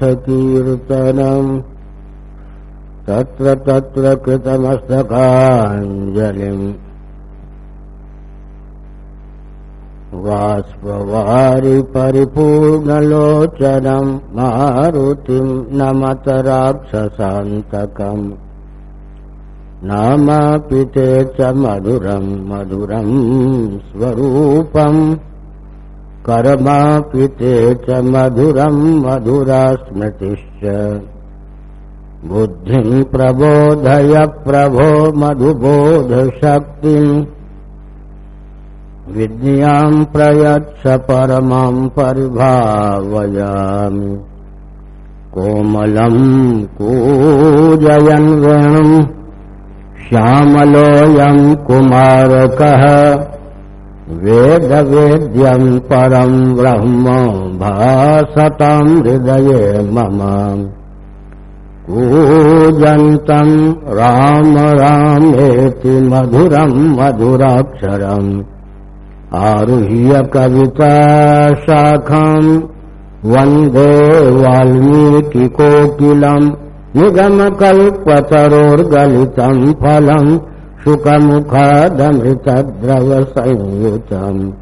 तीर्थकीर्तनम् तत्र तत्र कृतमस्तकाञ्जलिम् वाष्पवारि परिपूर्णलोचनम् मारुतिम् नमत राक्षसान्तकम् नामापि ते च मधुरम् मधुरम् स्वरूपम् कर्मापि ते च मधुरम् मधुरा स्मृतिश्च बुद्धिम् प्रबोधय प्रभो मधुबोधशक्तिम् विद्याम् प्रयच्छ परमाम् परिभावयामि। कोमलम् कूजयन् वेणुम् श्यामलोऽयम् कुमारकः वेदवेद्यम् परम् ब्रह्म भासताम् हृदये मम। कूजन्तम् राम रामेति मधुरम् मधुराक्षरम् आरुह्य कविता शाखाम् वंदे वाल्मीकिकोकिलम् निगमकल्पतरोर्गलितम् फलम् शुकमुखादमृतद्रवसंयुतम्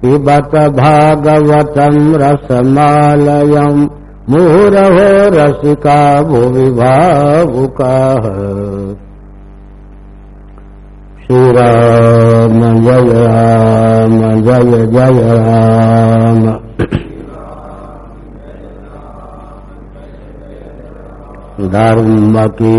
पिबत भागवतम् रसमालयम्। मुहुरहो रसिका भुवि भावुकाः श्रीराम जय राम जय जय राम। धर्म की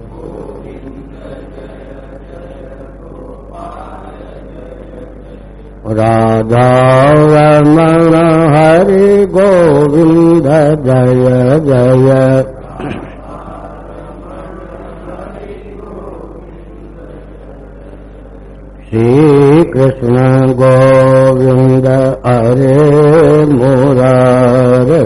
राधा रमण हरि गोविंद जय जय। श्री कृष्ण गोविंद हरे मुरारे।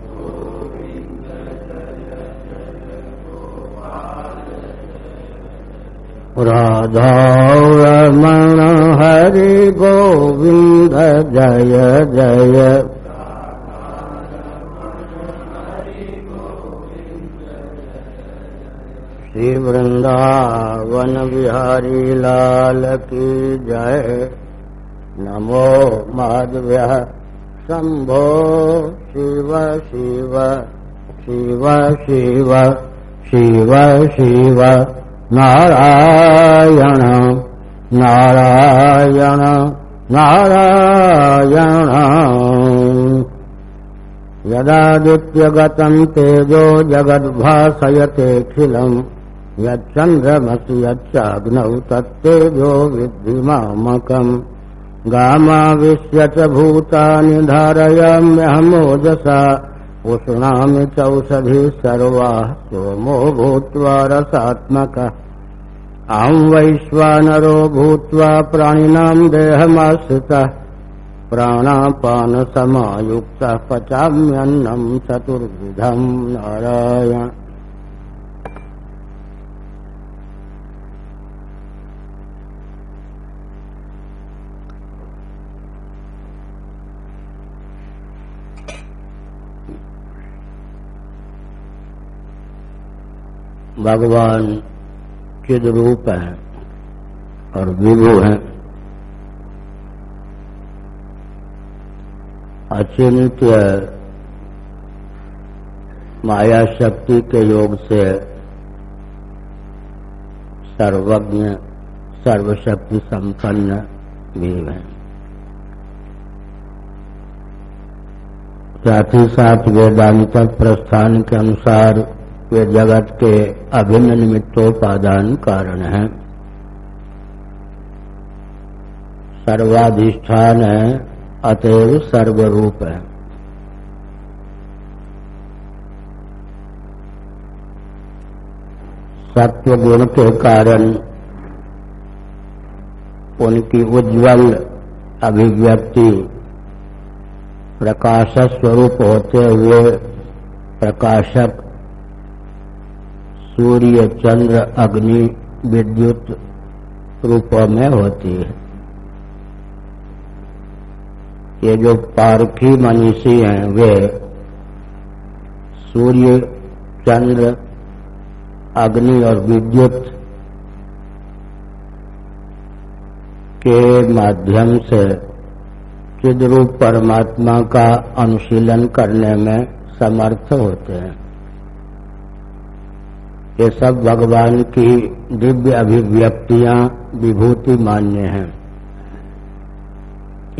रमण हरि गोविंद जय जय। श्री वृंदावन बिहारी लाल की जय। नमो माधव्य शंभो शिव शिव शिव शिव शिव शिव नारायण नारायण नारायण। यदादित्यगतम् तेजो जगद्भासयतेऽखिलम् यच्चन्द्रमसि यच्चाग्नौ तत्तेजो विद्धि मामकम्। गामाविश्य च भूतानि धारयाम्यहमोजसा उष्णामि चौषधि सर्वा सोमो भूत्वा रसात्मकः। अहम् वैश्वानरो भूत्वा प्राणिनाम् देहमाश्रितः। प्राणापानसमायुक्तः पचाम्यन्नम चतुर्विधम् नारायण। भगवान चिद रूप है और विभु है अचिंत्य माया शक्ति के योग से सर्वज्ञ, सर्वशक्ति संपन्न भी है। साथ ही साथ वेदांत प्रस्थान के अनुसार वे जगत के अभिन्न निमित्तोपादान कारण है। सर्वाधिष्ठान है, अतएव सर्वरूप है। सत्य गुण के कारण उनकी उज्जवल अभिव्यक्ति प्रकाश स्वरूप होते हुए प्रकाशक सूर्य, चंद्र, अग्नि, विद्युत रूपों में होती है। ये जो पारखी मनीषी हैं, वे सूर्य, चंद्र, अग्नि और विद्युत के माध्यम से चिद्रूप परमात्मा का अनुशीलन करने में समर्थ होते हैं। ये सब भगवान की दिव्य अभिव्यक्तियाँ विभूति मान्य हैं।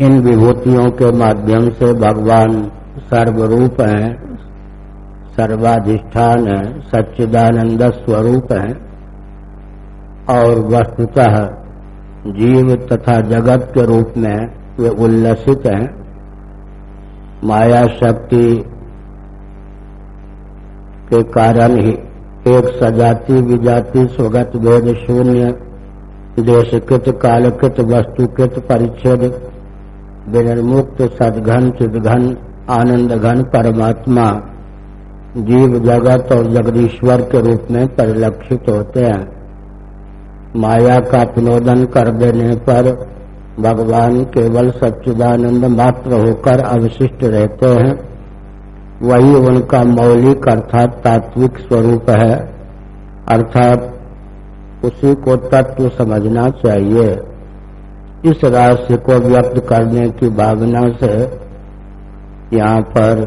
इन विभूतियों के माध्यम से भगवान सर्वरूप हैं, सर्वाधिष्ठान है, सच्चिदानंद स्वरूप है और वस्तुतः जीव तथा जगत के रूप में वे उल्लसित हैं। माया शक्ति के कारण ही एक सजाति विजाति स्वगत भेद शून्य, देशकृत, कालकृत, वस्तुकृत परिच्छेद, विनिर्मुक्त सदघन, चिदघन आनंद घन परमात्मा। जीव जगत और जगदीश्वर के रूप में परिलक्षित होते हैं। माया का पुनोदन कर देने पर भगवान केवल सच्चिदानंद मात्र होकर अवशिष्ट रहते हैं। वही उनका मौलिक अर्थात तात्विक स्वरूप है। अर्थात उसी को तत्व समझना चाहिए। इस रहस्य को व्यक्त करने की भावना से यहाँ पर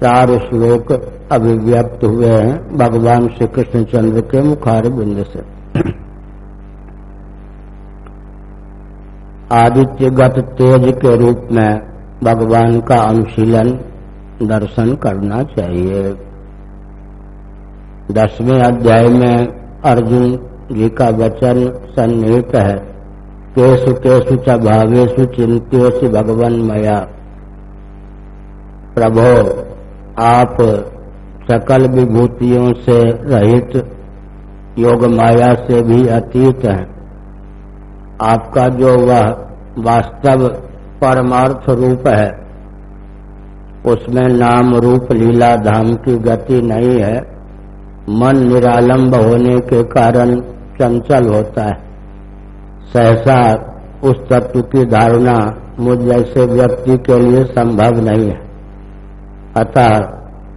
चार श्लोक अभिव्यक्त हुए हैं भगवान श्री कृष्णचंद्र के मुखार बिंद से। आदित्यगत तेज के रूप में भगवान का अनुशीलन दर्शन करना चाहिए। दसवें अध्याय में अर्जुन जी का वचन सन्निहित है। केशु केशु च भावेशु चिंत्योसि भगवन मया। प्रभो, आप सकल विभूतियों से रहित योग माया से भी अतीत हैं। आपका जो वह वास्तव परमार्थ रूप है उसमें नाम रूप लीला धाम की गति नहीं है। मन निरालंब होने के कारण चंचल होता है। सहसा उस तत्व की धारणा मुझ जैसे व्यक्ति के लिए संभव नहीं है। अतः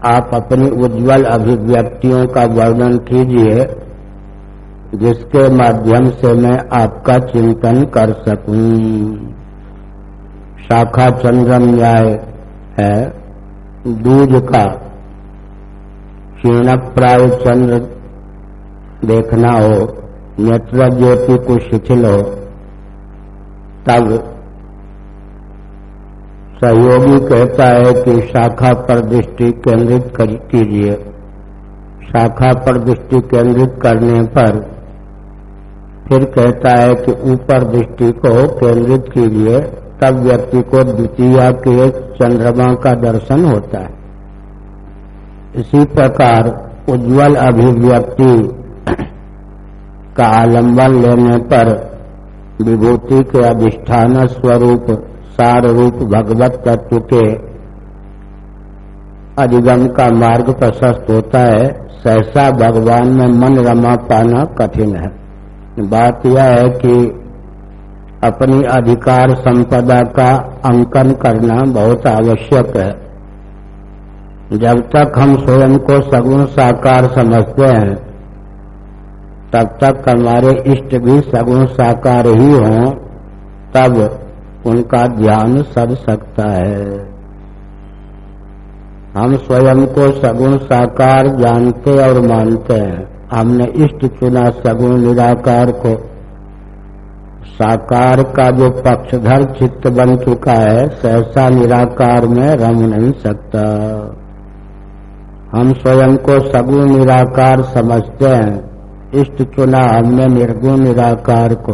आप अपनी उज्जवल अभिव्यक्तियों का वर्णन कीजिए, जिसके माध्यम से मैं आपका चिंतन कर सकूँ। शाखा चंद्रम न्याय है। दूज का क्षीण प्राय चंद्र देखना हो, नेत्र ज्योति को शिथिल हो, तब सहयोगी कहता है कि शाखा पर दृष्टि केंद्रित कीजिए। शाखा पर दृष्टि केंद्रित करने पर फिर कहता है कि ऊपर दृष्टि को केंद्रित कीजिए। तब व्यक्ति को द्वितीय के चंद्रमा का दर्शन होता है। इसी प्रकार उज्जवल अभिव्यक्ति का आलंबन लेने पर विभूति के अधिष्ठान स्वरूप सार रूप भगवत तत्व के अधिगम का मार्ग प्रशस्त होता है। सहसा भगवान में मन रमा पाना कठिन है। बात यह है कि अपनी अधिकार संपदा का अंकन करना बहुत आवश्यक है। जब तक हम स्वयं को सगुण साकार समझते हैं, तब तक हमारे इष्ट भी सगुण साकार ही हों, तब उनका ध्यान सद सकता है। हम स्वयं को सगुण साकार जानते और मानते हैं। हमने इष्ट चुना सगुण निराकार को साकार का जो पक्षधर चित्त बन चुका है, सहसा निराकार में रम नहीं सकता। हम स्वयं को सगुण निराकार समझते हैं, इष्ट चुना हमने निर्गुण निराकार को।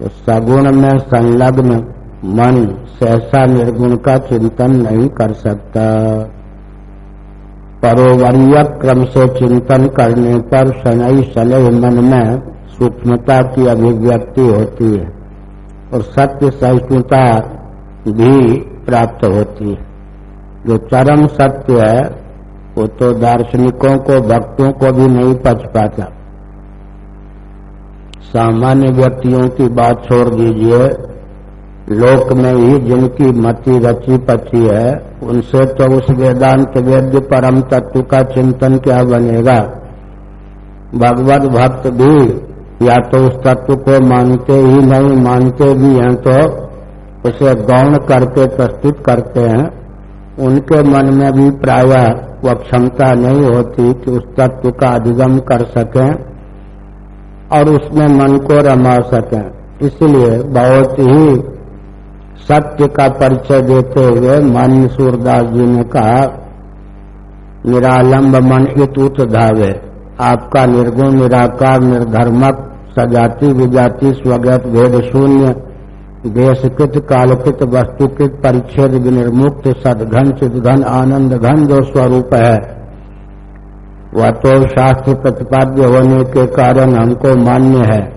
तो सगुण में संलग्न मन सहसा निर्गुण का चिंतन नहीं कर सकता। परोवरीय क्रम से चिंतन करने पर शनई शनय मन में सूक्ष्मता की अभिव्यक्ति होती है और सत्य सहिष्णुता भी प्राप्त होती है। जो चरम सत्य है, वो तो दार्शनिकों को, भक्तों को भी नहीं पच पाता। सामान्य व्यक्तियों की बात छोड़ दीजिए। लोक में ही जिनकी मति रची पची है, उनसे तो उस वेदांत वेद्य परम तत्व का चिंतन क्या बनेगा? भगवत भक्त भी या तो उस तत्व को मानते ही नहीं, मानते भी हैं तो उसे गौण करके प्रस्तुत करते हैं। उनके मन में भी प्राय वह क्षमता नहीं होती कि उस तत्व का अधिगम कर सकें और उसमें मन को रमा सकें। इसलिए बहुत ही सत्य का परिचय देते हुए मान्य सूरदास जी ने कहा, निरालंब मन इत धावे, आपका निर्गुण, निराकार, निर्धर्मक सजाति, विजाति, स्वगत, भेद शून्य देशकृत कालकृत वस्तुकृत परिच्छेद विनिर्मुक्त, सदघन, चिदघन, आनंद घन, जो स्वरूप है। वह तो शास्त्र प्रतिपाद्य होने के कारण हमको मान्य है,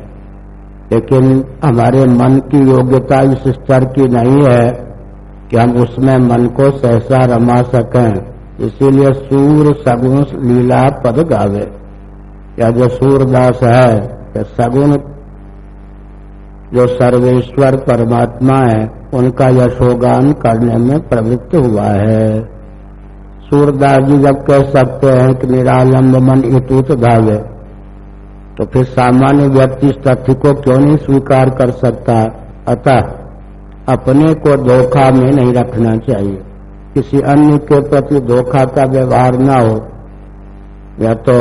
लेकिन हमारे मन की योग्यता इस स्तर की नहीं है कि हम उसमें मन को सहसा रमा सकें। इसीलिए सूर सगुण लीला पद गावे। या जो सूरदास है या सगुण जो सर्वेश्वर परमात्मा है, उनका यशोगान करने में प्रवृत्त हुआ है। सूरदास जी जब कह सकते हैं कि निरालंब मन इतुत भावे तो फिर सामान्य व्यक्ति इस तथ्य को क्यों नहीं स्वीकार कर सकता? अतः अपने को धोखा में नहीं रखना चाहिए। किसी अन्य के प्रति धोखा का व्यवहार न हो, यह तो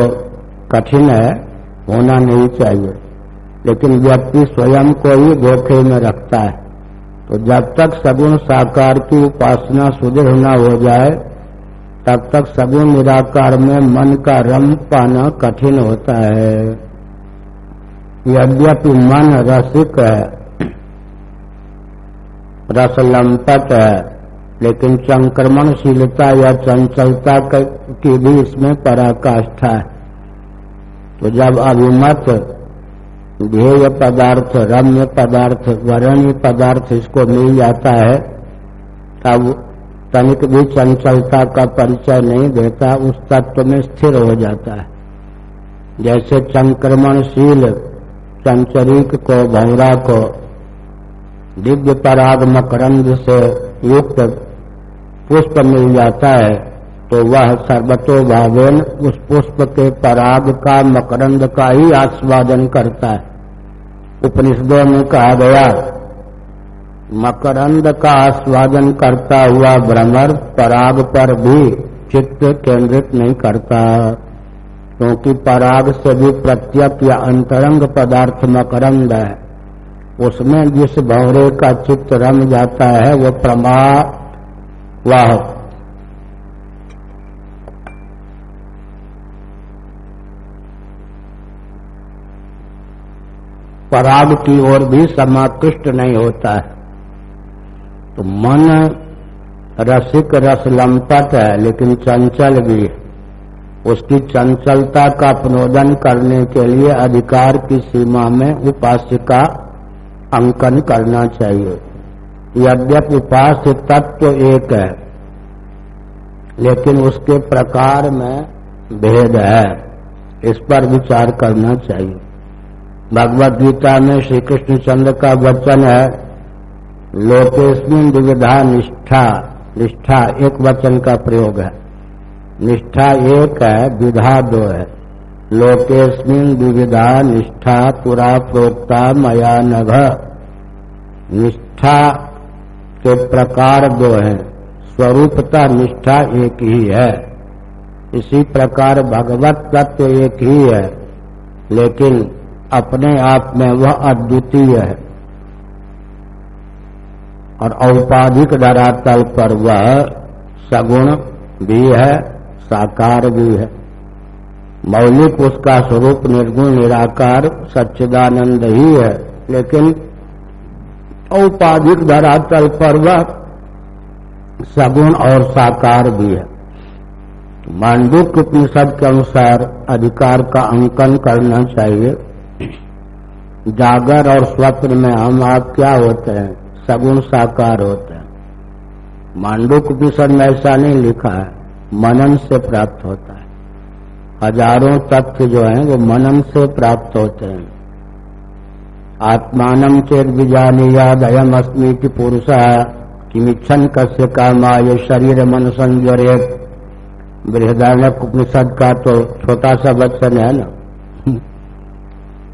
कठिन है। होना नहीं चाहिए। लेकिन व्यक्ति स्वयं को ही धोखे में रखता है तो जब तक सगुण साकार की उपासना सुदृढ़ न हो जाए, तब तक सगुण निराकार में मन का रम पाना कठिन होता है। यद्यपि मन रसिक है रस लंपट है, लेकिन संक्रमणशीलता या चंचलता की भी इसमें पराकाष्ठा है। तो जब अभिमत ध्येय पदार्थ, रम्य पदार्थ, वर्णीय पदार्थ इसको मिल जाता है, तब तनिक भी चंचलता का परिचय नहीं देता, उस तत्व में स्थिर हो जाता है। जैसे संक्रमणशील चंचरीक को भौरा को दिव्य पराग मकरंद से युक्त पुष्प मिल जाता है तो वह सर्वतो भावेन उस पुष्प के पराग का मकरंद का ही आस्वादन करता है। उपनिषदों में कहा गया, मकरंद का आस्वादन करता हुआ भ्रमर पराग पर भी चित्त केंद्रित नहीं करता, क्योंकि पराग से भी प्रत्यक या अंतरंग पदार्थ मकरंद है। उसमें जिस भौरे का चित्त रम जाता है, वो प्रमा वाह पराग की ओर भी समाकृष्ट नहीं होता है। तो मन रसिक रस लंपट है, लेकिन चंचल भी उसकी चंचलता का प्रनोदन करने के लिए अधिकार की सीमा में उपास्य का अंकन करना चाहिए। यद्यप उपास्य तत्व एक है, लेकिन उसके प्रकार में भेद है। इस पर विचार करना चाहिए। भगवत गीता में श्री कृष्ण चंद्र का वचन है, लोकेस्मिन विविधा निष्ठा निष्ठा एक वचन का प्रयोग है। निष्ठा एक है विधा दो है। लोकेस्मिन विविधा निष्ठा पुरा प्रोक्ता मया नघ। निष्ठा के प्रकार दो हैं, स्वरूपता निष्ठा एक ही है। इसी प्रकार भगवत तत्व एक ही है, लेकिन अपने आप में वह अद्वितीय है। और औपाधिक धरातल पर वह सगुण भी है, साकार भी है। मौलिक उसका स्वरूप निर्गुण, निराकार, सच्चिदानंद ही है। लेकिन औपाधिक धरातल पर वह सगुण और साकार भी है। मांडुक उपनिषद के अनुसार अधिकार का अंकन करना चाहिए। जागर और स्वप्न में हम आप क्या होते हैं? सगुण साकार होते हैं। मांडुक उपनिषद में ऐसा नहीं लिखा है। मनन से प्राप्त होता है। हज़ारों तथ्य जो हैं, वो मनन से प्राप्त होते हैं। आत्मान चेत बीजानी याद अयम अस्मी की पुरुष, किमिच्छन कस्य कामा ये शरीर मन संजरेत बृहदारण्य उपनिषद का तो छोटा सा वचन है ना?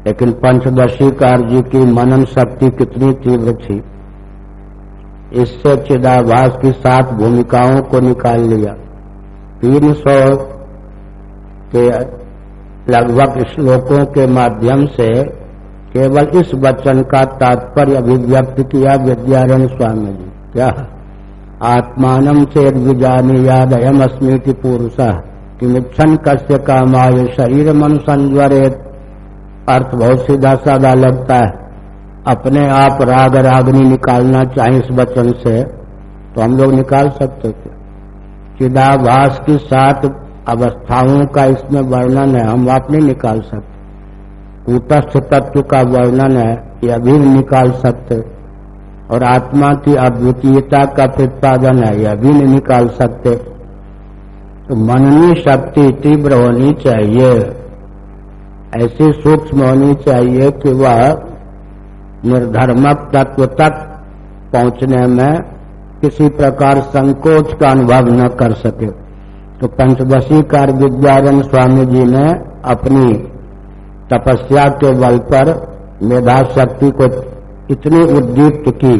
लेकिन पंचदशी कार जी की मनन शक्ति कितनी तीव्र थी। इससे चिदाभास की सात भूमिकाओं को निकाल लिया। तीन सौ के लगभग श्लोकों के माध्यम से केवल इस वचन का तात्पर्य अभिव्यक्त किया विद्यारण स्वामी जी। क्या? आत्मान चेत विजानी याद अयम अस्मृति पुरुष। किमिच्छन कस्य कामाय शरीर मन संज्वरेत अर्थ बहुत सीधा साधा लगता है। अपने आप राग रागनी निकालना चाहे इस वचन से तो हम लोग निकाल सकते थे। चिदाभास की सात अवस्थाओं का इसमें वर्णन है, हम आप नहीं निकाल सकते। कूटस्थ तत्व का वर्णन है यह भी निकाल सकते। और आत्मा की अद्वितीयता का प्रतिपादन है, यह भी नहीं निकाल सकते। तो मननी शक्ति तीव्र होनी चाहिए। ऐसी सूक्ष्म होनी चाहिए कि वह निर्धर्मक तत्व तक पहुँचने में किसी प्रकार संकोच का अनुभव न कर सके। तो पंचदशी कार विद्यारण स्वामी जी ने अपनी तपस्या के बल पर मेधा शक्ति को इतनी उद्दीप्त की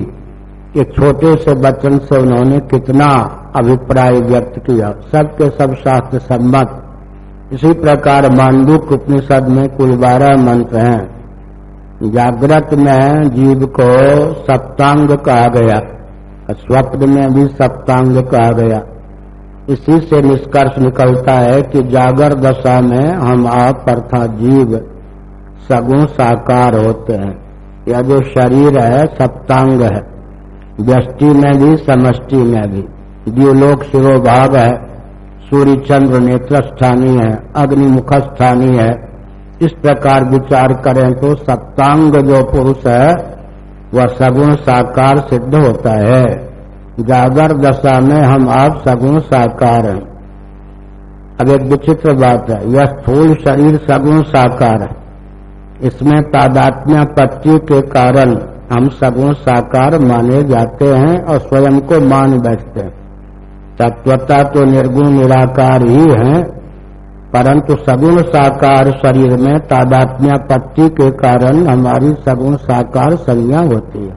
कि छोटे से बचन से उन्होंने कितना अभिप्राय व्यक्त किया। सबके सब शास्त्र सम्मत इसी प्रकार मांडुक उपनिषद में कुल बारह मंत्र हैं। जागृत में जीव को सप्तांग कहा गया। स्वप्न में भी सप्तांग कहा गया। इसी से निष्कर्ष निकलता है कि जागर दशा में हम आप अर्थात जीव सगुण साकार होते हैं। यह जो शरीर है, सप्तांग है। व्यष्टि में भी, समष्टि में भी। द्व्योलोक शिरोभाग है सूर्य चंद्र नेत्र स्थानीय है अग्नि मुख स्थानीय है, इस प्रकार विचार करें तो सप्तांग जो पुरुष है, वह सगुण साकार सिद्ध होता है। जागर दशा में हम आप सगुण साकार हैं। अब एक विचित्र बात है, यह स्थूल शरीर सगुण साकार है। इसमें तादात्म्य पत्ति के कारण हम सगुण साकार माने जाते हैं और स्वयं को मान बैठते हैं। तत्वता तो निर्गुण निराकार ही है, परंतु सगुण साकार शरीर में तादात्म्य पत्ति के कारण हमारी सगुण साकार संज्ञा होती है।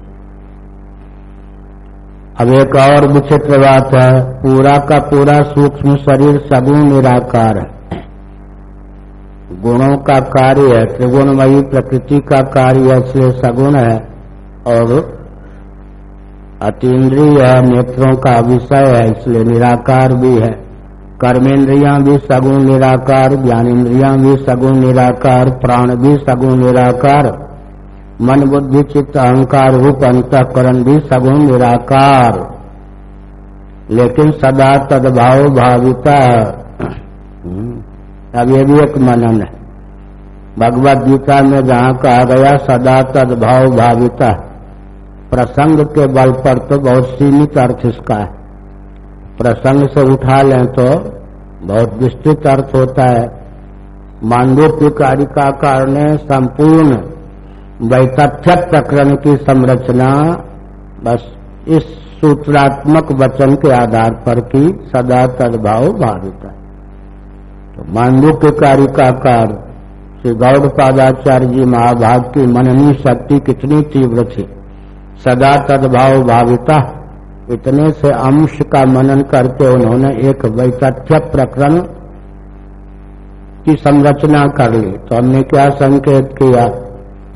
अब एक और विचित्र बात है, पूरा का पूरा सूक्ष्म शरीर सगुण निराकार है। गुणों का कार्य है, त्रिगुणमयी प्रकृति का कार्य इसलिए सगुण है, और अतीन्द्रिय नेत्रों का विषय है इसलिए निराकार भी है। कर्मेंद्रिया भी सगुण निराकार, ज्ञानेन्द्रिया भी सगुण निराकार, प्राण भी सगुण निराकार, मन बुद्धि चित्त अहंकार रूप अंतकरण भी सगुण निराकार। लेकिन सदा तदभाव भाविता। अब ये भी एक मनन है। भगवत गीता में जहाँ कहा गया, सदा तदभाव भाविता प्रसंग के बल पर तो बहुत सीमित अर्थ इसका है। प्रसंग से उठा लें तो बहुत विस्तृत अर्थ होता है। मांडोप्य कारिकाकार कारण संपूर्ण वैतथ्य प्रकरण की संरचना बस इस सूत्रात्मक वचन के आधार पर की सदा तदभाव भाविता है। तो मांडुक्य कारिकाकार श्री गौड़ पादाचार्य जी महाभाग की मननी शक्ति कितनी तीव्र थी। सदा तदभाव भाविता। इतने से अंश का मनन करके उन्होंने एक वैतथ्य प्रकरण की संरचना कर ली। तो हमने क्या संकेत किया?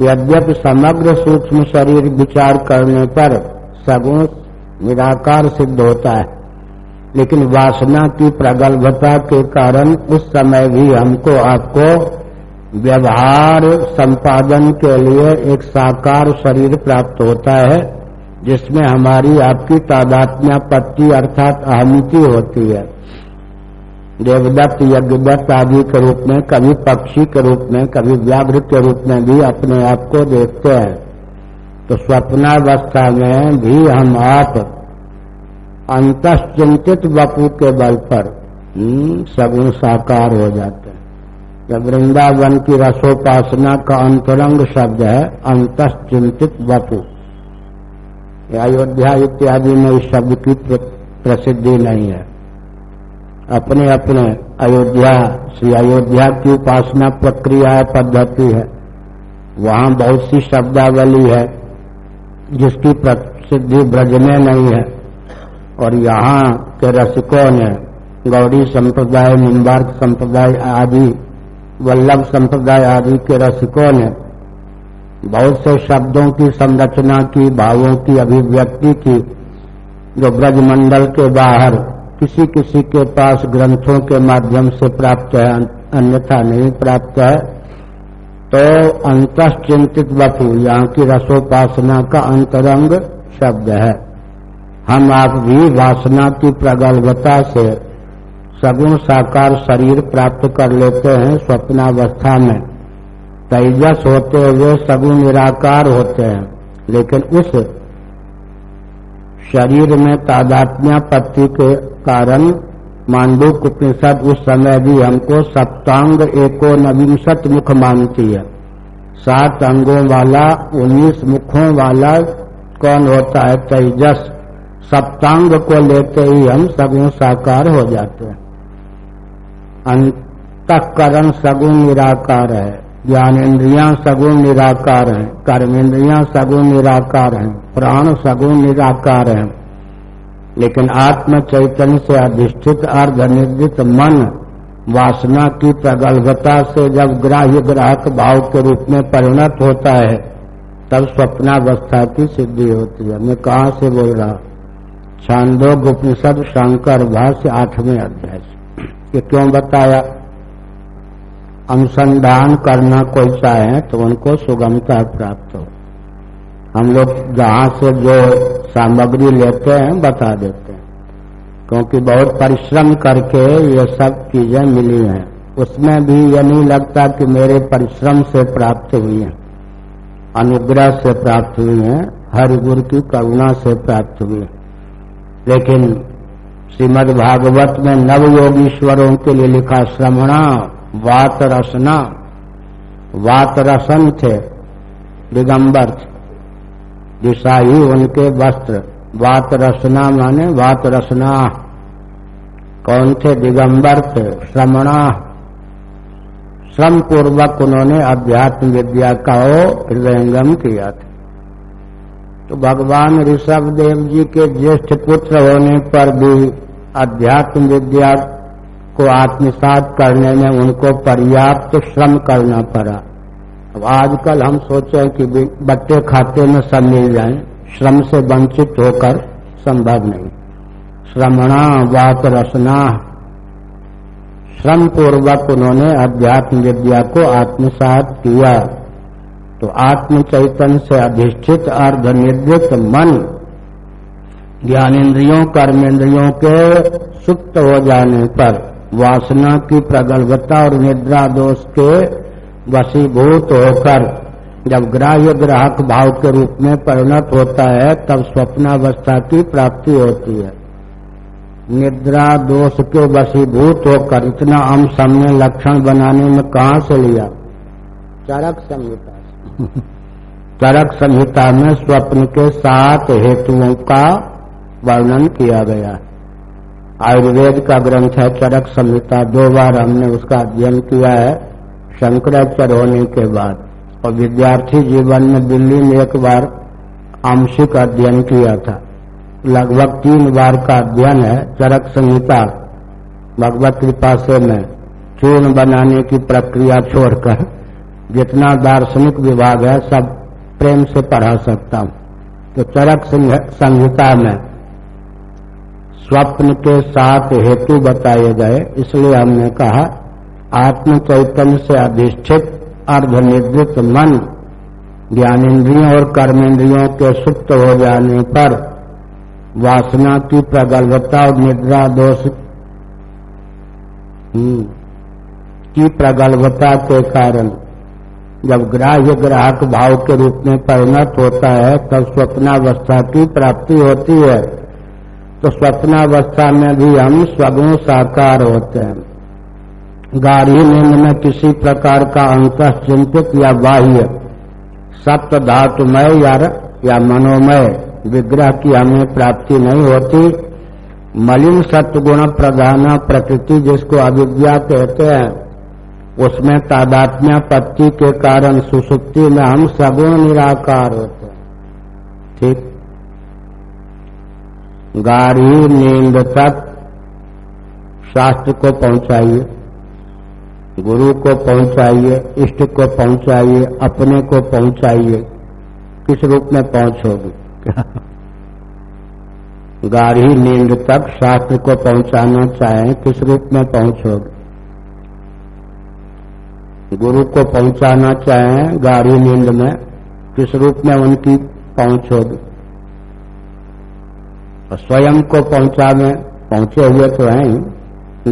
यद्यपि समग्र सूक्ष्म शरीर विचार करने पर सगुण निराकार सिद्ध होता है। लेकिन वासना की प्रगल्भता के कारण उस समय भी हमको आपको व्यवहार संपादन के लिए एक साकार शरीर प्राप्त होता है जिसमें हमारी आपकी तादात्म्यापत्ति अर्थात अहमिति होती है। देवदत्त यज्ञदत्त आदि के रूप में कभी पक्षी के रूप में कभी व्याघ्र के रूप में भी अपने आप को देखते हैं। तो स्वप्नावस्था में भी हम आप अंतश्चिंतित वपु के बल पर हम्म, सगुण साकार हो जाते जब वृंदावन की रसोपासना का अंतरंग शब्द है, अंतश्चिंतित वपु। अयोध्या इत्यादि में इस शब्द की प्रसिद्धि नहीं है। अपने अपने अयोध्या, श्री अयोध्या की उपासना प्रक्रिया पद्धति है। वहाँ बहुत सी शब्दावली है, जिसकी प्रसिद्धि ब्रज में नहीं है। और यहाँ के रसिकों ने गौड़ी संप्रदाय, निम्बार्क संप्रदाय आदि वल्लभ संप्रदाय आदि के रसिकों ने बहुत से शब्दों की संरचना की, भावों की, अभिव्यक्ति की, जो ब्रजमंडल के बाहर किसी किसी के पास ग्रंथों के माध्यम से प्राप्त है अन्यथा नहीं प्राप्त है तो अंत चिंतित वपु, यहाँ की रसोपासना का अंतरंग शब्द है। हम आप भी वासना की प्रगल्भता से सगुण साकार शरीर प्राप्त कर लेते हैं स्वप्नावस्था में। तेजस होते हुए सगुण निराकार होते हैं। लेकिन उस शरीर में तादात्म्यापत्ति के कारण मांडूक उपनिषद उस समय भी हमको सप्तांग एको नविंशत मुख मानती है। सात अंगों वाला, उन्नीस मुखों वाला कौन होता है तेजस? सप्तांग को लेते ही हम सगुण साकार हो जाते हैं। अंतकरण सगुण निराकार है। ज्ञानेन्द्रिया सगुण निराकार हैं कर्मेंद्रिया सगुण निराकार है, प्राण सगुण निराकार है। लेकिन आत्म चैतन्य से अधिष्ठित अर्ध निर्दित मन वासना की प्रगल्भता से जब ग्राह्य ग्राहक भाव के रूप में परिणत होता है, तब स्वप्नावस्था की सिद्धि होती है। मैं कहा से बोल रहा? छांदोग उपनिषद शंकर भाष्य आठवें अध्याय ये क्यों बताया? अनुसंधान करना कोई चाहे तो उनको सुगमता प्राप्त हो। हम लोग जहाँ से जो सामग्री लेते हैं, बता देते हैं। क्योंकि बहुत परिश्रम करके ये सब चीज़ें मिली हैं। उसमें भी ये नहीं लगता कि मेरे परिश्रम से प्राप्त हुई है। अनुग्रह से प्राप्त हुई हैं। हरिगुरु की करुणा से प्राप्त हुई है। लेकिन श्रीमद भागवत में नव योगीश्वरों के लिए लिखा श्रमणा वात रसना वात रसन थे, दिगंबर थे। दिशा ही उनके वस्त्र। वात रसना माने वात रसना कौन थे? दिगंबर थे श्रमणा श्रम पूर्वक उन्होंने अध्यात्म विद्या का हृदयंगम किया था। तो भगवान ऋषभ देव जी के ज्येष्ठ पुत्र होने पर भी अध्यात्म विद्या को आत्मसात करने में उनको पर्याप्त श्रम करना पड़ा। अब आजकल हम सोचे कि बट्टे खाते में सब मिल जाए, श्रम से वंचित होकर संभव नहीं। श्रमणा वात रसना। श्रम पूर्वक उन्होंने अध्यात्म विद्या को आत्मसात किया। तो आत्म चैतन्य से अधिष्ठित अर्ध अर्धनिर्दित मन ज्ञानेन्द्रियों कर्मेंद्रियों के सुप्त हो जाने पर वासना की प्रगल्भता और निद्रा दोष के वशीभूत होकर जब ग्राह्य ग्राहक भाव के रूप में परिणत होता है, तब स्वप्नावस्था की प्राप्ति होती है। निद्रा दोष के वशीभूत होकर इतना हम सामने लक्षण बनाने में कहा से लिया? चरक संहिता। चरक संहिता में स्वप्न के सात हेतुओं का वर्णन किया गया है। आयुर्वेद का ग्रंथ है चरक संहिता। दो बार हमने उसका अध्ययन किया है शंकराचार्य होने के बाद। और विद्यार्थी जीवन में दिल्ली में एक बार आंशिक अध्ययन किया था। लगभग तीन बार का अध्ययन है चरक संहिता। भगवत कृपा से मैं चूर्ण बनाने की प्रक्रिया छोड़कर जितना दार्शनिक विभाग है सब प्रेम से पढ़ा सकता हूँ। तो चरक संहिता में स्वप्न के साथ हेतु बताए गए इसलिए हमने कहा आत्म चैतन्य से अधिष्ठित अर्धनिर्दित मन ज्ञानेन्द्रियों और कर्मेंद्रियों के सुप्त हो जाने पर वासना की प्रगल्भता और निद्रा दोष हम्म, की प्रगल्भता के कारण जब ग्राह्य ग्राहक भाव के रूप में परिणत होता है तब स्वप्नावस्था की प्राप्ति होती है। तो स्वप्नावस्था में भी हम स्वगुण साकार होते हैं। गाढ़ी नींद में किसी प्रकार का अंत चिंतित या बाह्य सप्त धातुमय या, या मनोमय विग्रह की हमें प्राप्ति नहीं होती। मलिन सत्गुण प्रधान प्रकृति जिसको अविद्या कहते हैं। उसमें तादात्म्य पत्ति के कारण सुसुप्ति में हम सगुण निराकार होते हैं। ठीक? गाढ़ी नींद तक शास्त्र को पहुंचाइए, गुरु को पहुंचाइए, इष्ट को पहुंचाइए, अपने को पहुंचाइए, किस रूप में पहुंचोगे? गाढ़ी नींद तक शास्त्र को पहुंचाना चाहें, किस रूप में पहुंचोगे? गुरु को पहुंचाना चाहें गाढ़ी नींद में, किस रूप में उनकी पहुँच होगी? स्वयं को पहुँचा में पहुँचे हुए तो हैं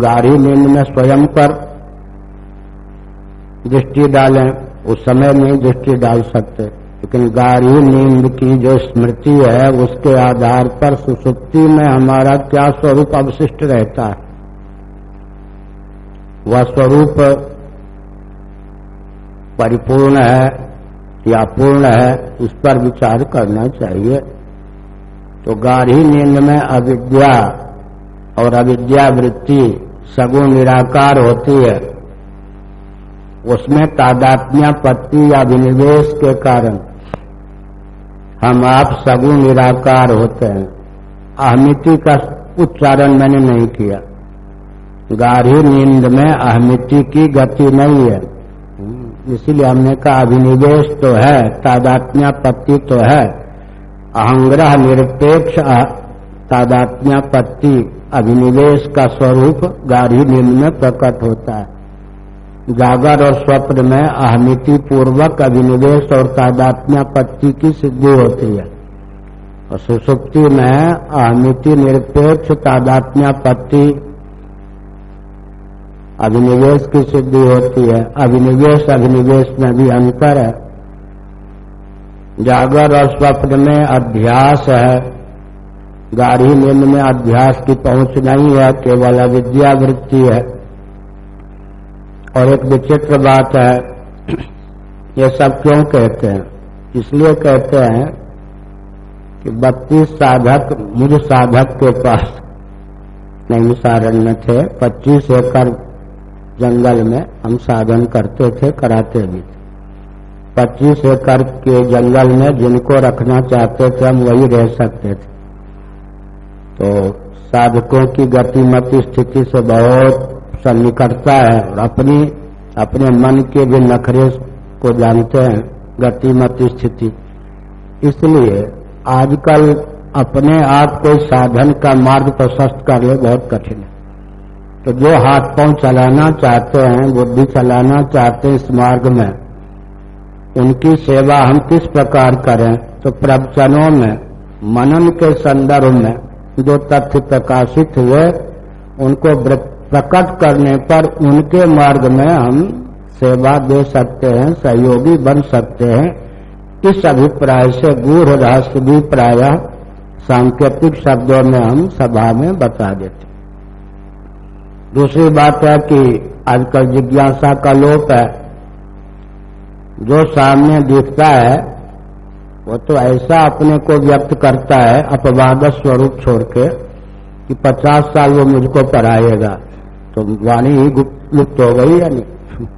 गाढ़ी नींद में स्वयं पर दृष्टि डालें, उस समय नहीं दृष्टि डाल सकते। लेकिन गाढ़ी नींद की जो स्मृति है, उसके आधार पर सुसुप्ति में हमारा क्या स्वरूप अवशिष्ट रहता है? वह स्वरूप परिपूर्ण है या पूर्ण है इस पर विचार करना चाहिए। तो गाढ़ी नींद में अविद्या और अविद्या वृत्ति सगुण निराकार होती है। उसमें तादात्म्यापत्ति या विनिवेश के कारण हम आप सगुण निराकार होते हैं। अहमिति का उच्चारण मैंने नहीं किया। गाढ़ी नींद में अहमिति की गति नहीं है। इसीलिए हमने कहा, अभिनिवेश तो है, तादात्म्यापत्ति तो है। अहंग्रह निरपेक्ष तादात्म्यापत्ति, अभिनिवेश का स्वरूप गाढ़ी नींद में प्रकट होता है। जागर और स्वप्न में अहमिति पूर्वक अभिनिवेश और तादात्म्यापत्ति की सिद्धि होती है। और सुसुप्ति में अहमिति निरपेक्ष, तादात्म्यापत्ति अभिनिवेश की सिद्धि होती है। अभिनिवेश अभिनिवेश में भी अंतर है। जागर और स्वप्न में अध्यास है। गाढ़ी नींद में अध्यास की पहुँच नहीं है, केवल अविद्या वृत्ति है। और एक विचित्र बात है, ये सब क्यों कहते हैं? इसलिए कहते हैं कि बत्तीस साधक मुझ साधक के पास, नहीं सारण में थे, पच्चीस एकड़ जंगल में हम साधन करते थे, कराते भी थे। पच्चीस एकड़ के जंगल में जिनको रखना चाहते थे, हम वही रह सकते थे। तो साधकों की गतिमती स्थिति से बहुत सन्निकटता है और अपनी, अपने मन के भी नखरे को जानते हैं गतिमती स्थिति। इसलिए आजकल अपने आप को साधन का मार्ग प्रशस्त कर ले बहुत कठिन है। तो जो हाथ पाँव चलाना चाहते हैं, बुद्धि चलाना चाहते हैं इस मार्ग में, उनकी सेवा हम किस प्रकार करें? तो प्रवचनों में, मनन के संदर्भ में, जो तथ्य प्रकाशित हुए, उनको प्रकट करने पर उनके मार्ग में हम सेवा दे सकते हैं, सहयोगी बन सकते हैं। इस अभिप्राय से गूढ़ रहस्य भी प्राय सांकेतिक शब्दों में हम सभा में बता देते दूसरी बात है कि आजकल जिज्ञासा का लोप है। जो सामने दिखता है, वो तो ऐसा अपने को व्यक्त करता है, अपवाद स्वरूप छोड़ के, कि पचास साल वो मुझको पढ़ाएगा। तो वाणी ही लुप्त हो गई या नहीं?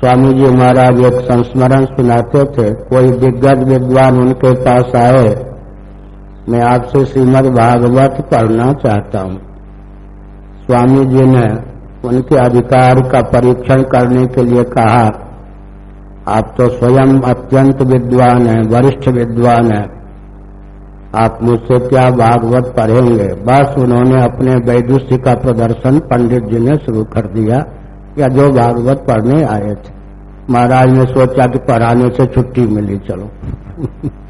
स्वामी जी महाराज एक संस्मरण सुनाते थे। कोई दिग्गज विद्वान उनके पास आए मैं आपसे श्रीमद भागवत पढ़ना चाहता हूँ। स्वामी जी ने उनके अधिकार का परीक्षण करने के लिए कहा, आप तो स्वयं अत्यंत विद्वान हैं, वरिष्ठ विद्वान हैं। आप मुझसे क्या भागवत पढ़ेंगे? बस उन्होंने अपने वैदुष्य का प्रदर्शन पंडित जी ने शुरू कर दिया, या जो भागवत पढ़ने आए थे। महाराज ने सोचा कि पढ़ाने से छुट्टी मिली, चलो।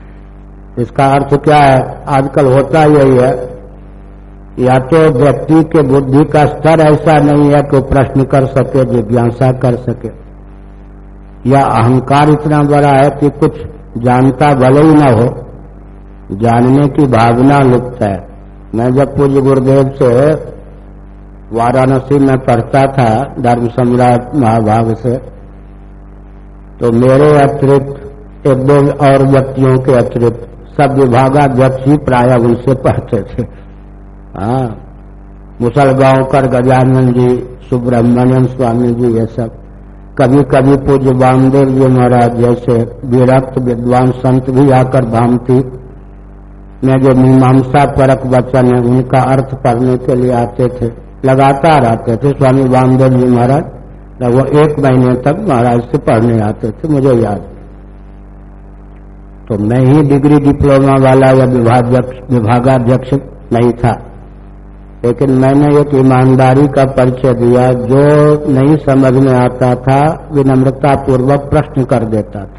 इसका अर्थ क्या है? आजकल होता यही है या तो व्यक्ति के बुद्धि का स्तर ऐसा नहीं है कि प्रश्न कर सके, जिज्ञासा कर सके। या अहंकार इतना बड़ा है कि कुछ जानता भले ही न हो, जानने की भावना लुप्त है। मैं जब पूज्य गुरुदेव से वाराणसी में पढ़ता था, धर्म सम्राट महाभाग से तो मेरे अतिरिक्त एक दो और व्यक्तियों के अतिरिक्त सब विभागाध्यक्ष ही प्राय उनसे पढ़ते थे। हाँ मुसलगांवकर गजानंद जी सुब्रह्मण्यम स्वामी जी, ये सब। कभी कभी पूज्य बामदेव जी महाराज जैसे विरक्त विद्वान संत भी आकर भामती। में जो मीमांसा परक वचन है, उनका अर्थ पढ़ने के लिए आते थे। लगातार आते थे। स्वामी वामदेव जी महाराज वो एक महीने तक महाराज से पढ़ने आते थे, मुझे याद तो मैं ही डिग्री डिप्लोमा वाला या विभागाध्यक्ष नहीं था। लेकिन मैंने एक ईमानदारी का परिचय दिया जो नहीं समझ में आता था विनम्रता पूर्वक प्रश्न कर देता था।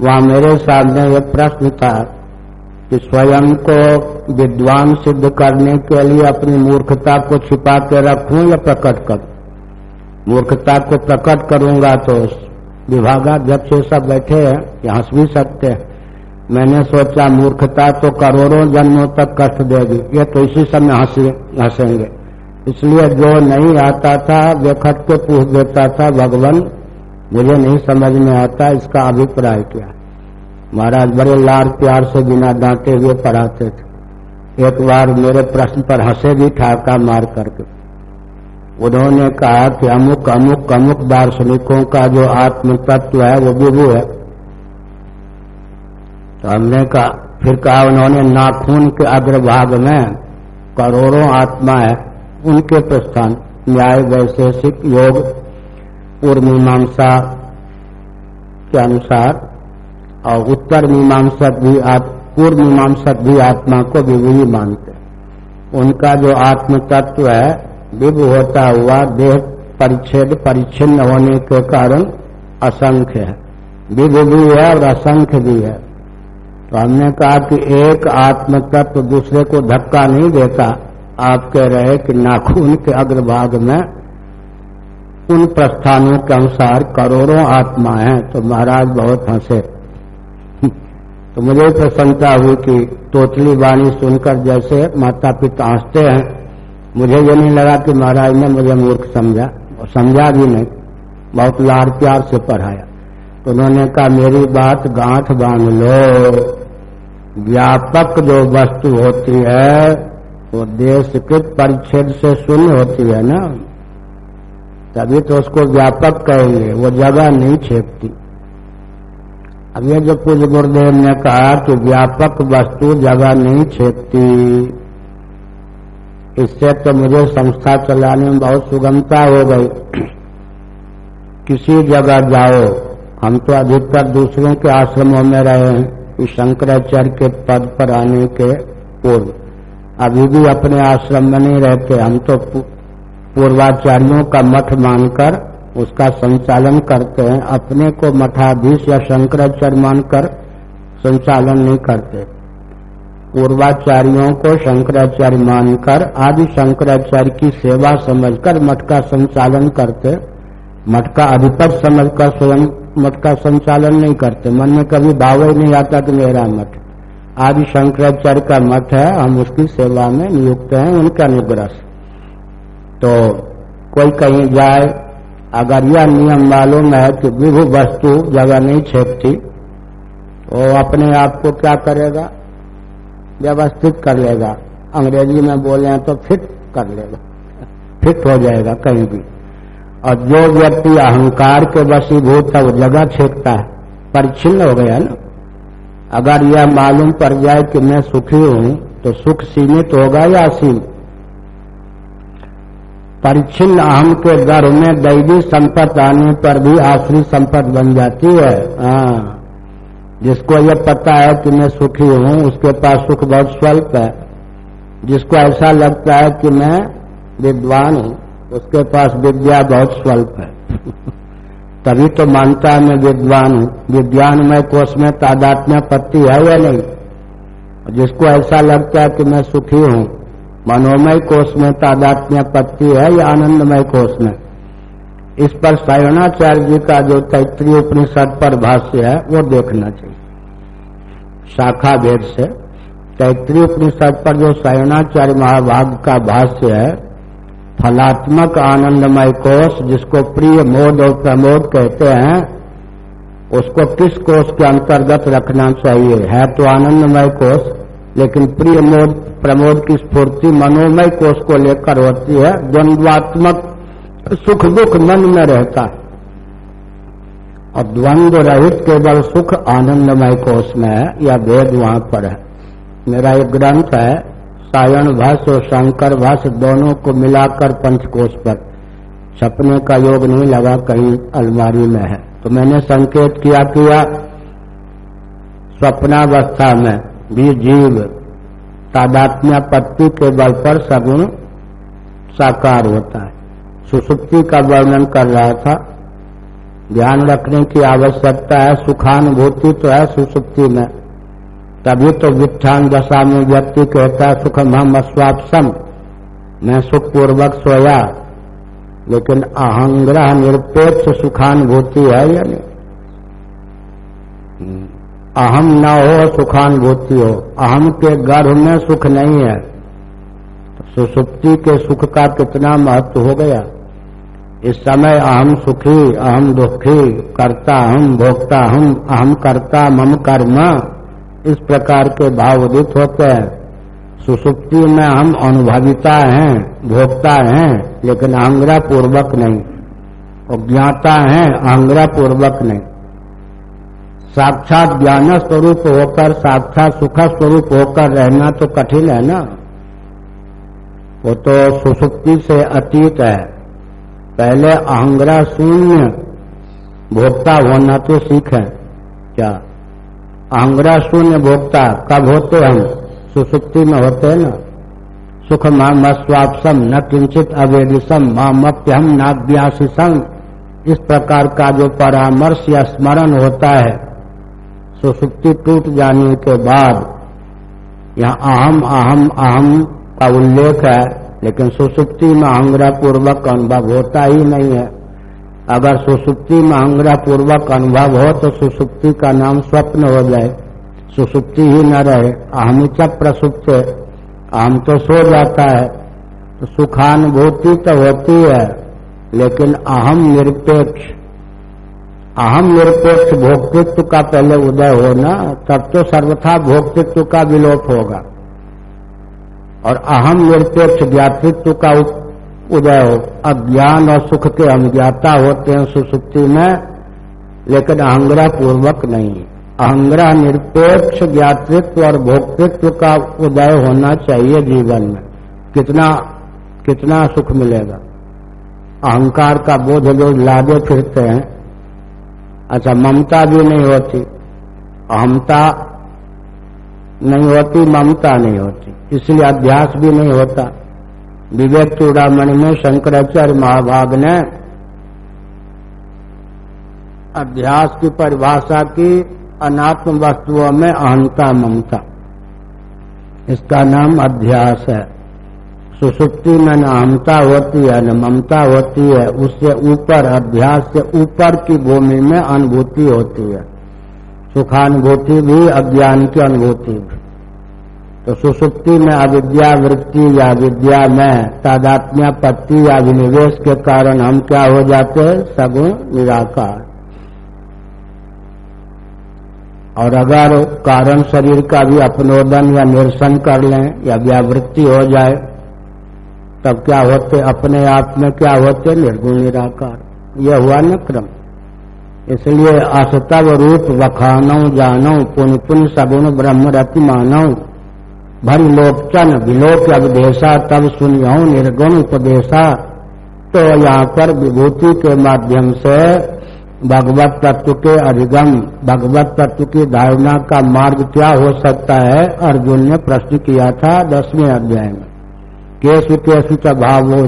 वहाँ मेरे सामने एक प्रश्न था कि स्वयं को विद्वान सिद्ध करने के लिए अपनी मूर्खता को छिपा के रखूँ या प्रकट करूँ? मूर्खता को प्रकट करूँगा तो विभागाध्यक्ष सब बैठे हैं हंस भी सकते हैं। मैंने सोचा, मूर्खता तो करोड़ों जन्मों तक कष्ट देगी। ये तो इसी समय हंसेंगे। इसलिए जो नहीं आता था वे खट के पूछ देता था, भगवान, मुझे नहीं समझ में आता, इसका अभिप्राय क्या? महाराज बड़े लाड़ प्यार से बिना डांटे हुए पढ़ाते थे। एक बार मेरे प्रश्न पर हंसे भी ठाका मार करके। उन्होंने कहा कि अमुक अमुक अमुक दार्शनिकों का जो आत्म तत्व है, वो विभु है। तो हमने कहा, फिर कहा उन्होंने, नाखून के अग्रभाग में करोड़ों आत्मा है, उनके प्रस्थान, न्याय वैशेषिक योग पूर्व मीमांसा के अनुसार, और उत्तर मीमांसक भी पूर्व मीमांसक भी आत्मा को विभु मानते उनका जो आत्म तत्व है विभु होता हुआ देह परिच्छेद परिच्छिन्न होने के कारण असंख्य है। विभु भी है और असंख्य भी है। तो हमने कहा कि एक आत्म तत्व दूसरे को धक्का नहीं देता। आप कह रहे कि नाखून के अग्रभाग में उन प्रस्थानों के अनुसार करोड़ों आत्मा हैं। तो महाराज बहुत हंसे। तो मुझे प्रसन्नता हुई कि तोतली वाणी सुनकर जैसे माता पिता हँसते हैं मुझे ये नहीं लगा कि महाराज ने मुझे मूर्ख समझा, और समझा भी नहीं। बहुत लाड़ प्यार से पढ़ाया। तो उन्होंने कहा, मेरी बात गांठ बाँध लो। व्यापक जो वस्तु होती है, वो देशकृत परिच्छेद से शून्य होती है ना। तभी तो उसको व्यापक कहेंगे, वो जगह नहीं छेपती। अब ये जो पूज्य गुरुदेव ने कहा कि व्यापक वस्तु जगह नहीं छेपती इससे तो मुझे संस्था चलाने में बहुत सुगमता हो गई। किसी जगह जाओ, हम तो अधिकतर दूसरों के आश्रमों में रहे हैं शंकराचार्य के पद पर आने के पूर्व। अभी भी अपने आश्रम में नहीं रहते, हम तो पूर्वाचार्यों का मठ मानकर उसका संचालन करते हैं। अपने को मठाधीश या शंकराचार्य मानकर संचालन नहीं करते। पूर्वाचार्यों को शंकराचार्य मानकर, आदि शंकराचार्य की सेवा समझकर मठ का संचालन करते। मठ का अधिपत समझकर स्वयं मठ का संचालन नहीं करते। मन में कभी भाव ही नहीं आता कि मेरा मठ। आदि शंकराचार्य का मठ है, हम उसकी सेवा में नियुक्त हैं, उनके अनुग्रह। से तो कोई कहीं जाए, अगर यह नियम मालूम है कि विभु वस्तु जगह नहीं छेपती तो अपने आप को क्या करेगा? व्यवस्थित कर लेगा। अंग्रेज़ी में बोले तो फिट कर लेगा। फिट हो जाएगा कहीं भी। और जो व्यक्ति अहंकार के वशीभूत है, वो जगह छेकता है। परिच्छिन्न हो गया ना। अगर यह मालूम पड़ जाए कि मैं सुखी हूँ तो सुख सीमित होगा या असीम? परिच्छिन्न अहम के गर्भ में दैवी संपत्ति आने पर भी आश्री संपत्ति बन जाती है। हाँ। जिसको यह पता है कि मैं सुखी हूँ, उसके पास सुख बहुत स्वल्प है। जिसको ऐसा लगता है कि मैं विद्वान हूँ, उसके पास विद्या बहुत स्वल्प है। तभी तो मानता है मैं विद्वान हूँ। विज्ञान में कोष में तादात्म्य पत्ती है या नहीं? जिसको ऐसा लगता है कि मैं सुखी हूँ, मनोमय कोष में तादात्म्य पत्ती है या आनंदमय कोष में? इस पर सायणाचार्य जी का जो तैतृय उपनिषद पर भाष्य है, वो देखना चाहिए। शाखा भेद से तैतृय उपनिषद पर जो सायणाचार्य महाभाग का भाष्य है, फलात्मक आनंदमय कोष जिसको प्रिय मोद और प्रमोद कहते हैं, उसको किस कोष के अंतर्गत रखना चाहिए? है तो आनंदमय कोष लेकिन प्रिय मोद, प्रमोद की स्फूर्ति मनोमय कोष को लेकर होती है, द्वंद्वात्मक सुख दुख मन में रहता। है और द्वंद्व रहित केवल सुख आनंदमय कोष में है, या भेद वहाँ पर है। मेरा एक ग्रंथ है, सायण भाष्य और शंकर भाष्य दोनों को मिलाकर पंचकोश पर। छपने का योग नहीं लगा, कहीं अलमारी में है। तो मैंने संकेत किया किया स्वप्नावस्था में भी जीव तादात्म्यपत्ति के बल पर सगुण साकार होता है। सुसुप्ति का वर्णन कर रहा था। ध्यान रखने की आवश्यकता है, सुखानुभूति तो है सुसुप्ति में। तभी तो विठान दशा में व्यक्ति कहता है, सुखम हम अस्वापसम, मैं सुखपूर्वक सोया। लेकिन अहंग्रह निरपेक्ष सुखानुभूति है या नहीं? अहम न हो, सुखानुभूति हो। अहम के गर्भ में सुख नहीं है। सुसुप्ति के सुख का कितना महत्व हो गया? इस समय अहम सुखी, अहम दुखी, करता हम भोगता हम अहम करता, मम कर्म, इस प्रकार के भाव उदित होते हैं। सुसुप्ति में हम अनुभविता हैं भोगता हैं, लेकिन अहंग्रा पूर्वक नहीं। और ज्ञाता हैं अहंग्रा पूर्वक नहीं। साक्षात ज्ञान स्वरूप होकर, साक्षात सुख स्वरूप होकर रहना तो कठिन है ना? वो तो सुसुप्ति से अतीत है। पहले अहंग्रा शून्य, भोक्ता होना तो सीख है। क्या? अहंग्रा शून्य भोक्ता, कब होते हम? सुसुप्ति में होते हैं ना। सुख माम न किंचित अवेदिसम मामप्यम नाभ्यासिसम इस प्रकार का जो परामर्श या स्मरण होता है, सुसुप्ति टूट जाने के बाद, यहाँ अहम अहम अहम का उल्लेख है। लेकिन सुसुप्ति में अहंग्रह पूर्वक अनुभव होता ही नहीं है। अगर सुसुप्ति में अहंग्रह पूर्वक अनुभव हो तो सुसुप्ति का नाम स्वप्न हो जाए। सुसुप्ति ही न रहे, अहम च प्रसुप्त अहम तो सो जाता है तो सुखानुभूति तो होती है, लेकिन अहम निरपेक्ष। अहम निरपेक्ष भोक्तृत्व का पहले उदय होना, तब तो सर्वथा भोक्तृत्व का विलोप होगा। और अहम निरपेक्ष ज्ञातृत्व का उदय हो। अज्ञान और सुख के हम ज्ञाता होते हैं सुसुप्ति में, लेकिन अहंग्रह पूर्वक नहीं। अहंग्रह निरपेक्ष ज्ञातृत्व और भोक्तृत्व का उदय होना चाहिए जीवन में। कितना कितना सुख मिलेगा? अहंकार का बोध जो लादे फिरते हैं। अच्छा ममता भी नहीं होती। अहमता नहीं होती, ममता नहीं होती। इसलिए अध्यास भी नहीं होता। विवेक चूड़ामणि में शंकराचार्य महाभाग ने अध्यास की परिभाषा की अनात्म वस्तुओं में अहंता ममता। इसका नाम अध्यास है। सुसुप्ति में न अहमता होती है, न ममता होती है, उससे ऊपर अभ्यास से ऊपर की भूमि में अनुभूति होती है। सुखानुभूति भी अज्ञान की अनुभूति भी तो सुसुप्ति में अविद्या, वृत्ति या विद्या में तादात्म्य, पत्ति या विनिवेश के कारण हम क्या हो जाते हैं? सगुण निराकार। और अगर कारण शरीर का भी अपनोदन या निरसन कर लें या व्यावृत्ति हो जाए, तब क्या होते? अपने आप में क्या होते? निर्गुण निराकार। यह हुआ न क्रम। इसलिए असतव रूप वखानो, जानो, पुन पुन सगुण ब्रह्म रति मानो। भरी लोकचन विलोक अवदेशा तब सुनियो निर्गुण उपदेशा तो यहाँ पर विभूति के माध्यम से भगवत तत्व के अधिगम, भगवत तत्व की धारणा का मार्ग क्या हो सकता है, अर्जुन ने प्रश्न किया था दसवें अध्याय में। केसु केसु च भावो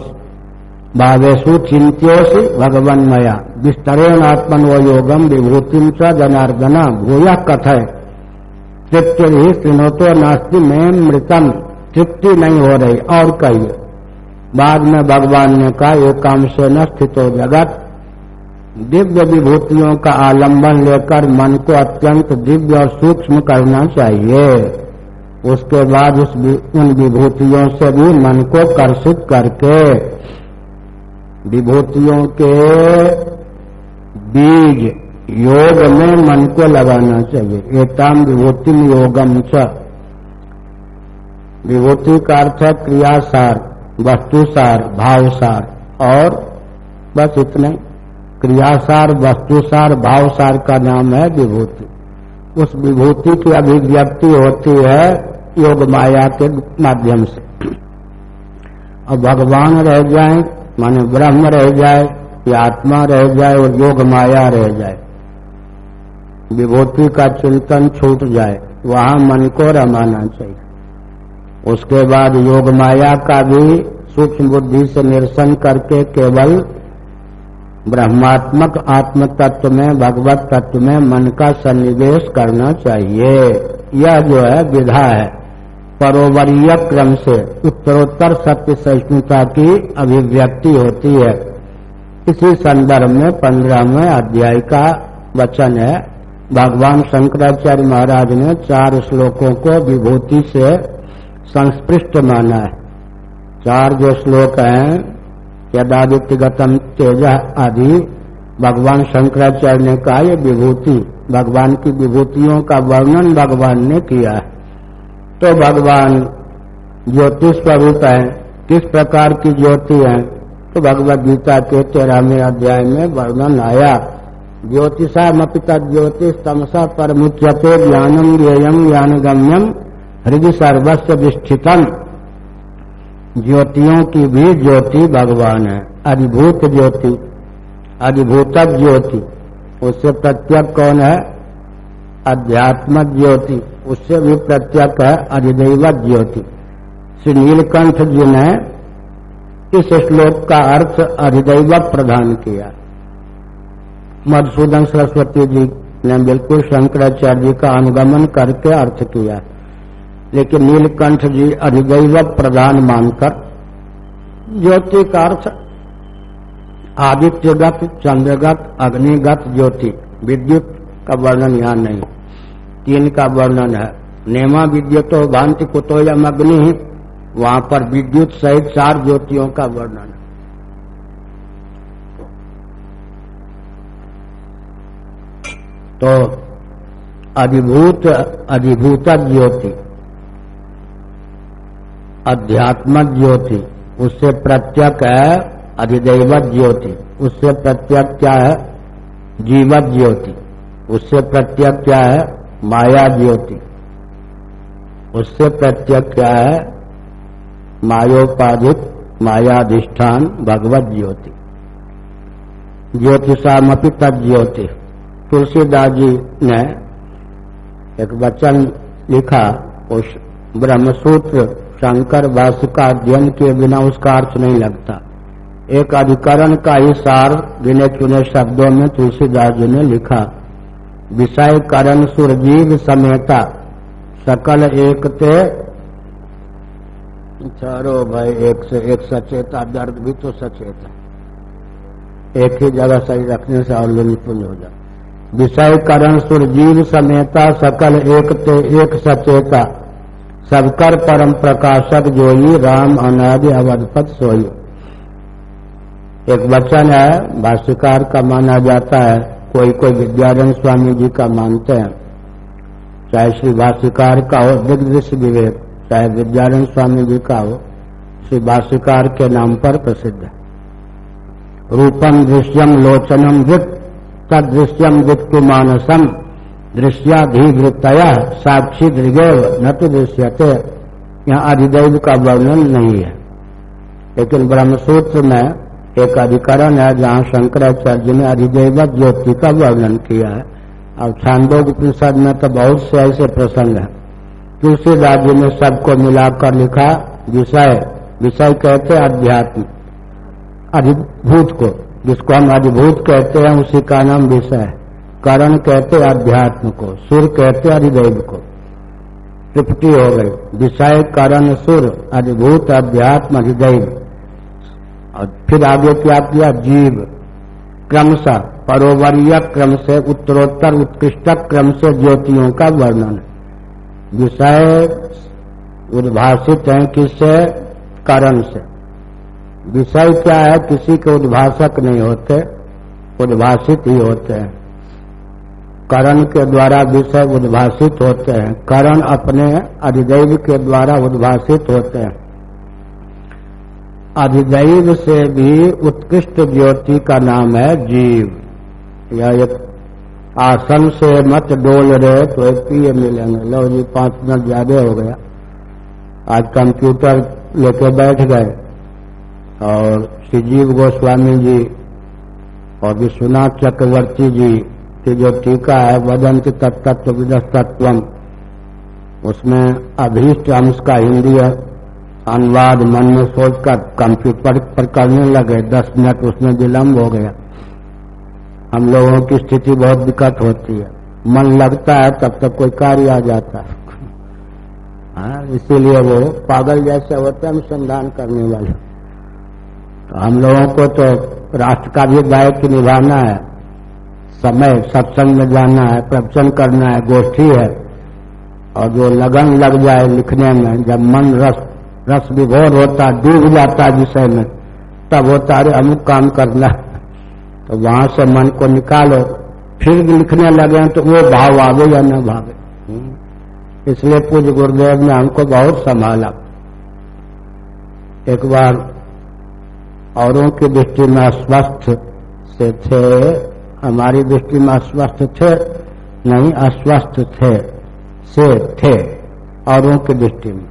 भावेशु चिंत्योसी भगवन मया विस्तरेण आत्मनो योगम विभूतिम च जनार्दना भूय कथय। तृप्ति ही सुनोतो नास्ति में मृतम। तृप्ति नहीं हो रही। और कहिए, बाद में भगवान ने कहा एक काम से न स्थित जगत। दिव्य विभूतियों का आलंबन लेकर मन को अत्यंत दिव्य और सूक्ष्म करना चाहिए। उसके बाद उस उन विभूतियों से भी मन को कर्षित करके, विभूतियों के बीज योग में मन को लगाना चाहिए। एताम विभूति योगम च। विभूति का अर्थ है क्रियासार, वस्तुसार, भावसार। और बस इतने। क्रियासार, वस्तुसार, भावसार का नाम है विभूति। उस विभूति की अभिव्यक्ति होती है योग माया के माध्यम से। और भगवान रह जाए, माने ब्रह्म रह जाए, या आत्मा रह जाए, और योग माया रह जाए। विभूति का चिंतन छूट जाए, वहाँ मन को रमाना चाहिए। उसके बाद योग माया का भी सूक्ष्म बुद्धि से निरसन करके केवल ब्रह्मात्मक आत्म तत्व में, भगवत तत्व में मन का सन्निवेश करना चाहिए। यह जो है विधा है, परोवरीय क्रम से उत्तरोत्तर सत्य सहिष्णुता की अभिव्यक्ति होती है। इसी संदर्भ में पंद्रहवें अध्याय का वचन है। भगवान शंकराचार्य महाराज ने चार श्लोकों को विभूति से संस्पृष्ट माना है। चार जो श्लोक हैं यदादित्य गतम तेज आदि, भगवान शंकराचार्य ने कहा ये विभूति, भगवान की विभूतियों का वर्णन भगवान ने किया है। तो भगवान ज्योतिष स्वरूप है, किस प्रकार की ज्योति है तो भगवत गीता के तेरहवें अध्याय में वर्णन आया। ज्योतिषा मपिता ज्योतिष तमसा पर मुच्यते ज्ञानम ज्ञेयम ज्ञान गम्यम हृदय सर्वस्व विष्ठितम। ज्योतियों की भी ज्योति भगवान है। अधिभूत ज्योति अधिभूत ज्योति उससे प्रत्यक कौन है? अध्यात्म ज्योति उससे भी प्रत्यक है अधिदेव ज्योति श्री नीलकंठ जी ने इस श्लोक का अर्थ अधिदेव प्रदान किया। मधुसूदन सरस्वती जी ने बिल्कुल शंकराचार्य जी का अनुगमन करके अर्थ किया। लेकिन नीलकंठ जी अधिदैव प्रधान मानकर ज्योति का अर्थ आदित्यगत, चंद्रगत, अग्निगत, ज्योति, विद्युत का वर्णन यहाँ नहीं। तीन का वर्णन है। नेमा विद्युत भांति कुतोयम अग्नि ही वहाँ पर विद्युत सहित चार ज्योतियों का वर्णन है। तो अधिभूत अधिभूत ज्योति अध्यात्म ज्योति उससे प्रत्यक है अधिदैवत ज्योति उससे प्रत्यक क्या है? जीवत ज्योति उससे प्रत्यक क्या है? माया ज्योति उससे प्रत्यक क्या है? मायोपाधिक, मायाधिष्ठान भगवत ज्योति ज्योतिषामपि ज्योति तुलसीदास जी ने एक वचन लिखा, उस ब्रह्मसूत्र शंकर भाष्य का अध्ययन के बिना उसका अर्थ नहीं लगता। एक अधिकरण का ही सार गिने चुने शब्दों में तुलसीदास जी ने लिखा, विषय करण सुरजीव समेता, सकल एकते चारो भाई एक से एक सचेता, दर्द भी तो सचेता। एक ही जगह सही रखने से और निपुण हो जाए विषय करण सुरजीव समेता सकल एक ते एक सचेता। सबकर परम प्रकाशक जोई राम अनादि अवधपत सोई। एक वचन है, भाष्यकार का माना जाता है कोई कोई विद्यारण स्वामी जी का मानते हैं। चाहे श्री भाष्यकार का हो दिग्दृश्य विवेक, चाहे विद्यारण स्वामी जी का हो, श्री भाष्यकार के नाम पर प्रसिद्ध रूपम दृश्यम लोचनम वित्त तदृश्यम वित्तु मानसम दृश्याधिवृत्तया साक्षी दृगेव, न तो दृश्यते। यहाँ अधिदैव का वर्णन नहीं है। लेकिन ब्रह्मसूत्र में एक अधिकरण है, जहाँ शंकराचार्य ने अधिदेवत ज्योति का वर्णन किया है। और छांदोग उपनिषद में तो बहुत से ऐसे प्रसंग है। दूसरे राज्य में सबको मिलाकर लिखा विषय। विषय कहते अध्यात्म। अधिभूत को। जिसको हम अधिभूत कहते हैं, उसी का नाम विषय है। करण कहते अध्यात्म को, सुर कहते अधिदेव को। त्रिपटी हो गई। विषय करण सुर अधिभूत अध्यात्म अधिदेव और फिर आगे क्या किया? जीव। क्रमशः परोवरीय क्रम से, उत्तरोत्तर उत्कृष्ट क्रम से ज्योतियों का वर्णन। विषय उद्भाषित है किससे? करण से। विषय क्या है? किसी के उद्भाषक नहीं होते, उद्भाषित ही होते हैं। करण के द्वारा विषय उद्भाषित होते हैं। करण अपने अधिदैव के द्वारा उद्भाषित होते हैं। अधिदैव से भी उत्कृष्ट ज्योति का नाम है जीव। यह एक आसन से मत डोल रहे तो एक पिए मिलेंगे। लो जी, पाँच मिनट ज़्यादा हो गया। आज कंप्यूटर लेके बैठ गए। और श्रीजीव गोस्वामी जी और विश्वनाथ चक्रवर्ती जी की जो टीका है वदन की तत्व तत्व उसमें अभीष्ट अंश का हिंदी अनुवाद मन में सोचकर कंप्यूटर पर करने लगे। दस मिनट उसमें विलम्ब हो गया। हम लोगों की स्थिति बहुत विकट होती है। मन लगता है तब तक कोई कार्य आ जाता है। हाँ, इसीलिए वो पागल जैसे होते हैं अनुसंधान करने वाले। तो हम लोगों को तो राष्ट्र का भी दायित्व निभाना है। समय सत्संग में जाना है, प्रवचन करना है, गोष्ठी है। और जो लगन लग जाए लिखने में, जब मन रस रस विभोर होता, डूब जाता विषय में, तब होता, अरे अमुक काम करना। तो वहाँ से मन को निकालो। फिर लिखने लगे तो वो भाव आवे या न भावे इसलिए पूज्य गुरुदेव ने हमको बहुत संभाला। एक बार औरों की दृष्टि में अस्वस्थ से थे, हमारी दृष्टि में अस्वस्थ थे, नहीं अस्वस्थ थे, से थे औरों की दृष्टि में।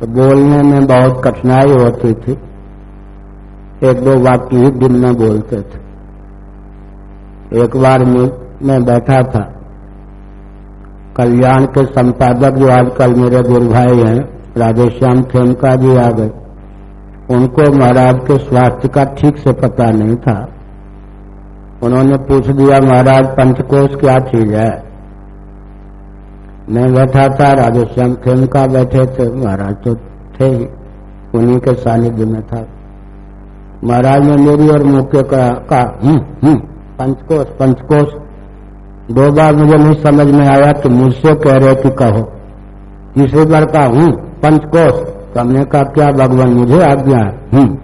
तो बोलने में बहुत कठिनाई होती थी। एक दो वाक्य ही दिन में बोलते थे। एक बार मैं बैठा था। कल्याण के संपादक जो आजकल मेरे गुरु भाई हैं, राधेश्याम खेमका जी आ गए। उनको महाराज के स्वास्थ्य का ठीक से पता नहीं था। उन्होंने पूछ दिया, महाराज, पंचकोश क्या चीज़ है? मैं बैठा था राधेश्याम खेमका बैठे थे। महाराज तो थे ही, उन्हीं के सानिध्य में था। महाराज ने मेरी और मुख्य हम्म हम्म पंचकोश पंचकोश, दो बार मुझे नहीं समझ में आया कि मुझसे कह रहे कि कहो। तीसरी बार कहा हूँ पंचकोश तो हमने कहा, क्या भगवान मुझे आज्ञा है? हम्म.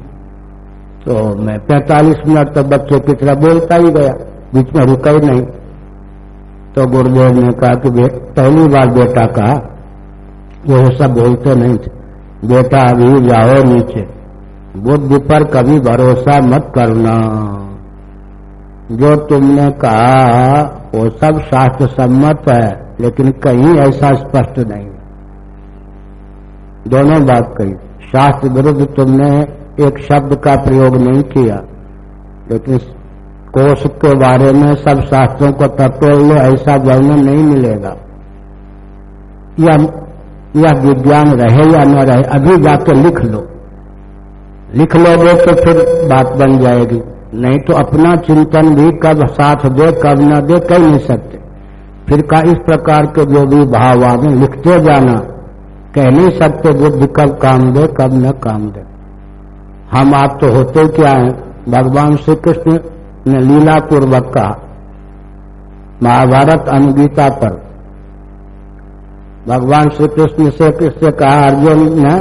तो मैं 45 मिनट तक बच्चे तरह बोलता ही गया, बीच में रुका ही नहीं। तो गुरुदेव ने कहा कि पहली बार बेटा कहा ये सब बोलते नहीं थे। बेटा, अभी जाओ नीचे। बुद्धि पर कभी भरोसा मत करना। जो तुमने कहा, वो सब शास्त्र सम्मत है, लेकिन कहीं ऐसा स्पष्ट नहीं दोनों बात कही। शास्त्र विरुद्ध तुमने एक शब्द का प्रयोग नहीं किया। लेकिन कोष के बारे में सब शास्त्रों को तत्व लो ऐसा वर्णन नहीं मिलेगा। यह यह विज्ञान रहे या न रहे, अभी जाके लिख लो। लिख लोगे तो फिर बात बन जाएगी। नहीं तो अपना चिंतन भी कब साथ दे, कब न दे, कह नहीं सकते। फिर का इस प्रकार के जो भी भाव आगे लिखते जाना। कह नहीं सकते बुद्धि कब काम दे, कब न काम दे। हम आप तो होते क्या हैं? भगवान श्री कृष्ण ने लीला पूर्वक कहा, महाभारत अनुगीता पर। भगवान श्री कृष्ण से कृष्ण कहा, अर्जुन ने,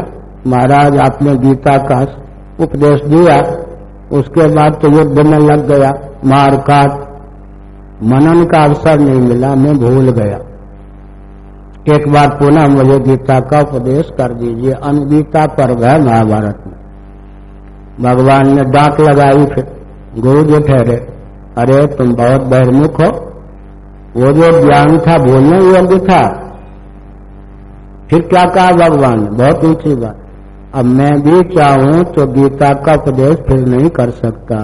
महाराज आपने गीता का उपदेश दिया, उसके बाद तो युद्ध में लग गया, मार काट मनन का अवसर नहीं मिला, मैं भूल गया। एक बार पुनः मुझे गीता का उपदेश कर दीजिए। अनुगीता पर्व है महाभारत में। भगवान ने डांट लगाई फिर। गुरु जी ठहरे। अरे, तुम बहुत बहिर्मुख हो। वो जो ज्ञान था बोलने योग्य था। फिर क्या कहा भगवान बहुत ऊँची बात। अब मैं भी चाहूँ तो गीता का उपदेश फिर नहीं कर सकता।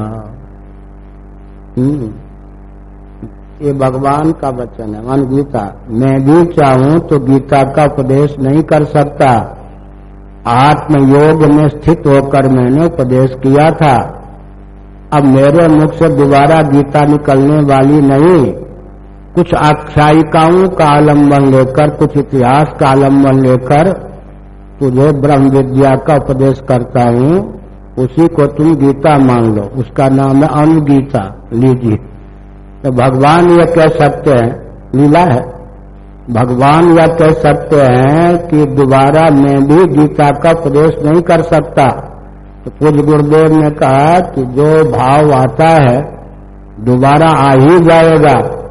हम्म। ये भगवान का वचन है। मन गीता, मैं भी चाहूँ तो गीता का उपदेश नहीं कर सकता। आत्मयोग में स्थित होकर मैंने उपदेश किया था। अब मेरे मुख से दोबारा गीता निकलने वाली नहीं। कुछ आख्यायिकाओं का आलंबन लेकर, कुछ इतिहास का आलंबन लेकर तुझे ब्रह्म विद्या का उपदेश करता हूँ। उसी को तुम गीता मान लो। उसका नाम है अनुगीता। लीजिए। तो भगवान यह कह सकते हैं, लीला है। भगवान यह कह सकते हैं कि दोबारा मैं भी गीता का उपदेश नहीं कर सकता। तो पूज गुरुदेव ने कहा कि जो भाव आता है, दोबारा आ ही जाएगा।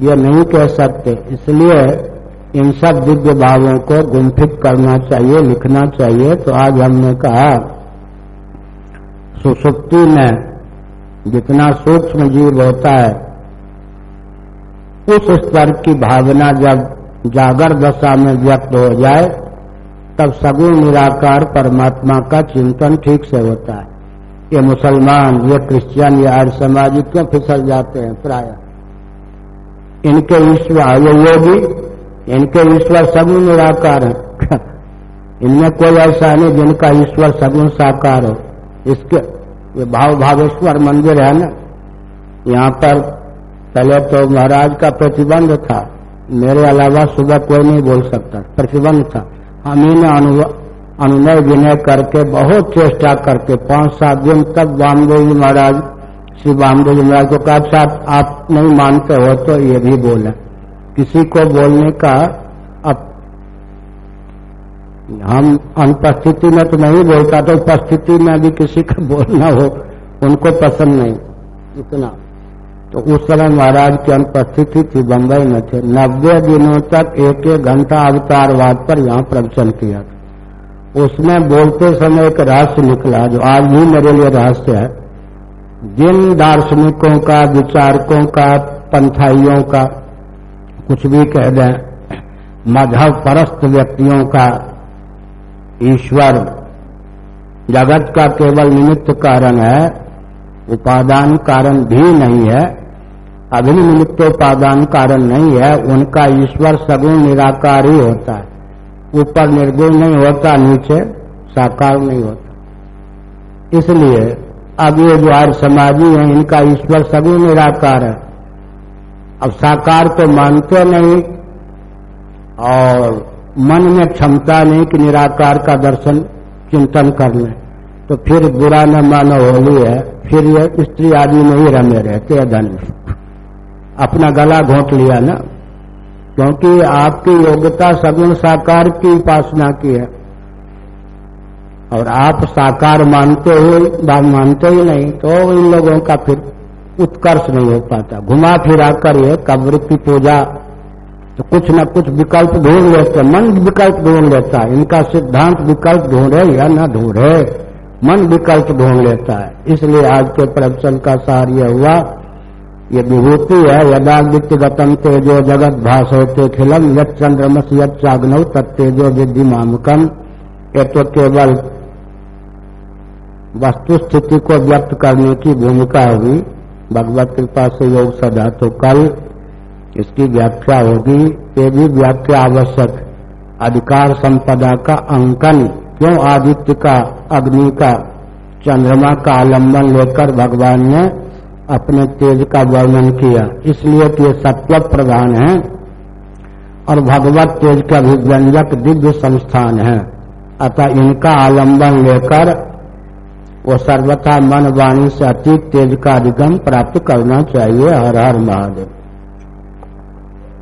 ये नहीं कह सकते। इसलिए इन सब दिव्य भावों को गुंफित करना चाहिए, लिखना चाहिए। तो आज हमने कहा, सुसुप्ति में जितना सूक्ष्म जीव होता है उस स्तर की भावना जब जागर दशा में व्यक्त हो जाए, तब सगुण निराकार परमात्मा का चिंतन ठीक से होता है। ये मुसलमान, ये क्रिश्चियन, ये आर्य समाजी क्यों फिसल जाते हैं प्राय? इनके ईश्वर ये योगी, इनके ईश्वर सगुण निराकार है। इनमें कोई ऐसा नहीं जिनका ईश्वर सगुण साकार हो। इसके, ये भाव भावेश्वर मंदिर है ना? यहाँ पर पहले तो महाराज का प्रतिबंध था। मेरे अलावा सुबह कोई नहीं बोल सकता। प्रतिबंध था। हम ही अनुनय विनय करके बहुत चेष्टा करके पाँच सात दिन तक वामदेव जी महाराज, श्री वामदेव जी महाराज को कहा अच्छा आप नहीं मानते हो तो ये भी बोले। किसी को बोलने का अब हम अनुपस्थिति में तो नहीं बोलता तो उपस्थिति में भी किसी का बोलना हो, उनको पसंद नहीं। इतना। तो उस समय महाराज की अनुपस्थिति थी बम्बई में थे। नब्बे दिनों तक एक एक घंटा अवतारवाद पर यहाँ प्रवचन किया उसमें बोलते समय एक रहस्य निकला, जो आज भी मेरे लिए रहस्य है। जिन दार्शनिकों का, विचारकों का, पंथाइयों का, कुछ भी कह दें, मधव परस्त व्यक्तियों का, ईश्वर, जगत का केवल निमित्त कारण है, उपादान कारण भी नहीं है अभिनिमित्तोपादान कारण नहीं है, उनका ईश्वर सगुण निराकार ही होता है। ऊपर निर्गुण नहीं होता, नीचे साकार नहीं होता। इसलिए अब ये जो आर्य समाजी है, इनका ईश्वर सगुण निराकार है। अब साकार तो मानते नहीं, और मन में क्षमता नहीं कि निराकार का दर्शन, चिंतन कर लें तो फिर बुरा न मानो होली है, फिर ये स्त्री आदि में ही रमे रहते हैं धन अपना गला घोट लिया ना, क्योंकि आपकी योग्यता सगुण साकार की उपासना की है। और आप साकार मानते हो मानते ही नहीं तो इन लोगों का फिर उत्कर्ष नहीं हो पाता। घुमा फिरा कर ये कब्र की पूजा तो कुछ न कुछ विकल्प ढूंढ लेते, मन विकल्प ढूंढ लेता है। इनका सिद्धांत विकल्प ढूंढे या न ढूंढे, मन विकल्प ढूंढ लेता है। इसलिए आज के प्रवचन का सार यह हुआ ये विभूति है यदा गतम तेजो जगत भाषते खिलम यद चंद्रमस यद चाग्नव तत्तेजो विद्धि मामकम। ये तो केवल वस्तु स्थिति को व्यक्त करने की भूमिका होगी। भगवत कृपा से योग सदा तो कल इसकी व्याख्या होगी। ये भी व्याख्या आवश्यक। अधिकार संपदा का अंकन। क्यों आदित्य का, अग्नि का, चंद्रमा का आलंबन लेकर भगवान ने अपने तेज का वर्णन किया। इसलिए कि ये सत्व प्रधान है और भगवत तेज के अभिव्यंजक दिव्य संस्थान है। अतः इनका आलंबन लेकर वो सर्वथा मन वाणी से अतीत तेज का अधिगम प्राप्त करना चाहिए। हर हर महादेव।